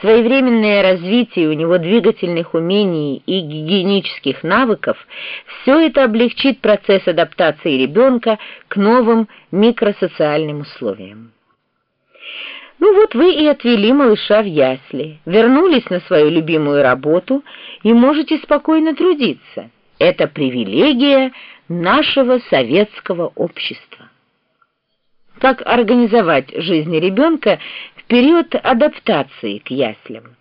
своевременное развитие у него двигательных умений и гигиенических навыков, все это облегчит процесс адаптации ребенка к новым микросоциальным условиям. Ну вот вы и отвели малыша в ясли, вернулись на свою любимую работу и можете спокойно трудиться. Это привилегия нашего советского общества. Как организовать жизнь ребенка период адаптации к яслям?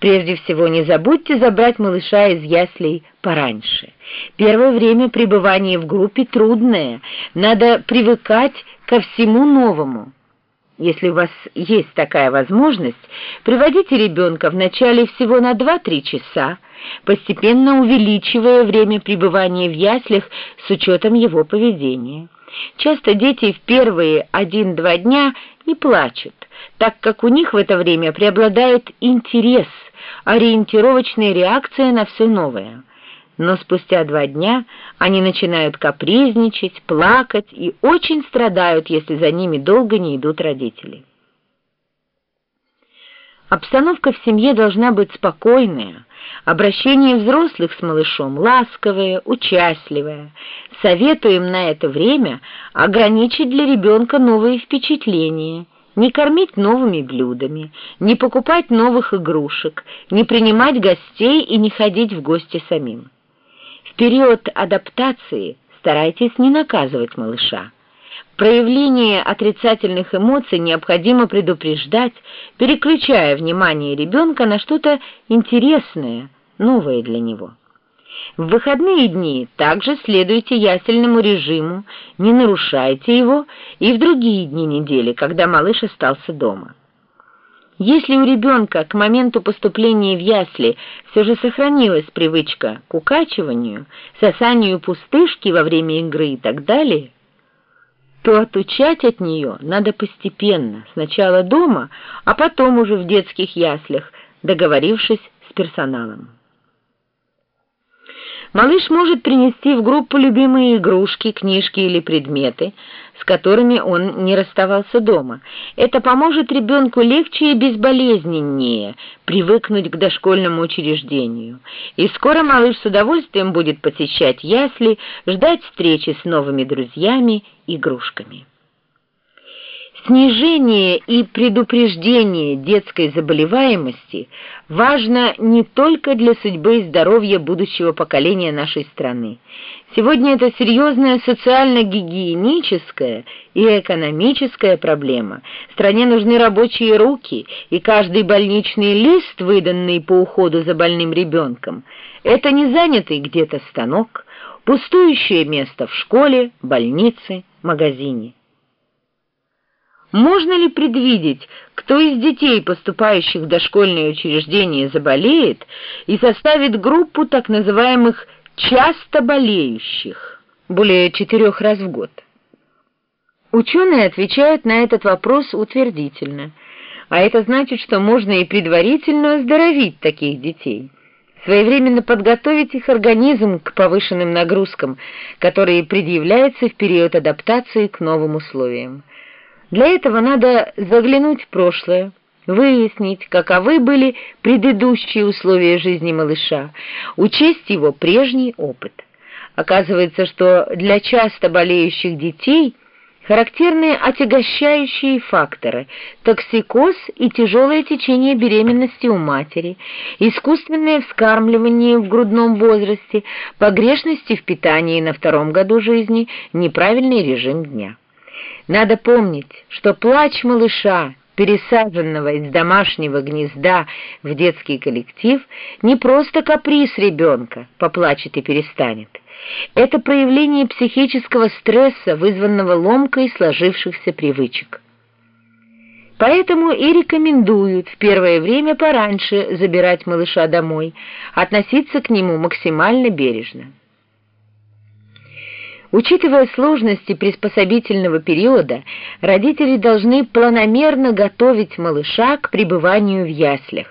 Прежде всего, не забудьте забрать малыша из яслей пораньше. Первое время пребывания в группе трудное, надо привыкать ко всему новому. Если у вас есть такая возможность, приводите ребенка вначале всего на 2-3 часа, постепенно увеличивая время пребывания в яслях с учетом его поведения. Часто дети в первые 1-2 дня не плачут, так как у них в это время преобладает интерес, ориентировочная реакция на все новое но спустя два дня они начинают капризничать, плакать и очень страдают, если за ними долго не идут родители. Обстановка в семье должна быть спокойная, обращение взрослых с малышом ласковое, участливое. Советуем на это время ограничить для ребенка новые впечатления, не кормить новыми блюдами, не покупать новых игрушек, не принимать гостей и не ходить в гости самим. В период адаптации старайтесь не наказывать малыша. Проявление отрицательных эмоций необходимо предупреждать, переключая внимание ребенка на что-то интересное, новое для него. В выходные дни также следуйте ясельному режиму, не нарушайте его и в другие дни недели, когда малыш остался дома. Если у ребенка к моменту поступления в ясли все же сохранилась привычка к укачиванию, сосанию пустышки во время игры и так далее, то отучать от нее надо постепенно, сначала дома, а потом уже в детских яслях, договорившись с персоналом. Малыш может принести в группу любимые игрушки, книжки или предметы, с которыми он не расставался дома. Это поможет ребенку легче и безболезненнее привыкнуть к дошкольному учреждению. И скоро малыш с удовольствием будет посещать ясли, ждать встречи с новыми друзьями, игрушками. Снижение и предупреждение детской заболеваемости важно не только для судьбы и здоровья будущего поколения нашей страны. Сегодня это серьезная социально-гигиеническая и экономическая проблема. Стране нужны рабочие руки, и каждый больничный лист, выданный по уходу за больным ребенком, это не занятый где-то станок, пустующее место в школе, больнице, магазине. Можно ли предвидеть, кто из детей, поступающих в дошкольные учреждения, заболеет и составит группу так называемых «часто болеющих» более четырех раз в год? Ученые отвечают на этот вопрос утвердительно, а это значит, что можно и предварительно оздоровить таких детей, своевременно подготовить их организм к повышенным нагрузкам, которые предъявляются в период адаптации к новым условиям. Для этого надо заглянуть в прошлое, выяснить, каковы были предыдущие условия жизни малыша, учесть его прежний опыт. Оказывается, что для часто болеющих детей характерны отягощающие факторы – токсикоз и тяжелое течение беременности у матери, искусственное вскармливание в грудном возрасте, погрешности в питании на втором году жизни, неправильный режим дня. Надо помнить, что плач малыша, пересаженного из домашнего гнезда в детский коллектив, не просто каприз ребенка, поплачет и перестанет. Это проявление психического стресса, вызванного ломкой сложившихся привычек. Поэтому и рекомендуют в первое время пораньше забирать малыша домой, относиться к нему максимально бережно. Учитывая сложности приспособительного периода, родители должны планомерно готовить малыша к пребыванию в яслях,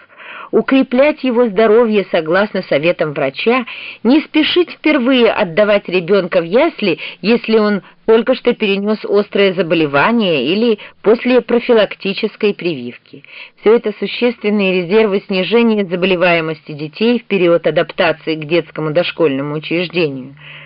укреплять его здоровье согласно советам врача, не спешить впервые отдавать ребенка в ясли, если он только что перенес острое заболевание или после профилактической прививки. Все это существенные резервы снижения заболеваемости детей в период адаптации к детскому дошкольному учреждению.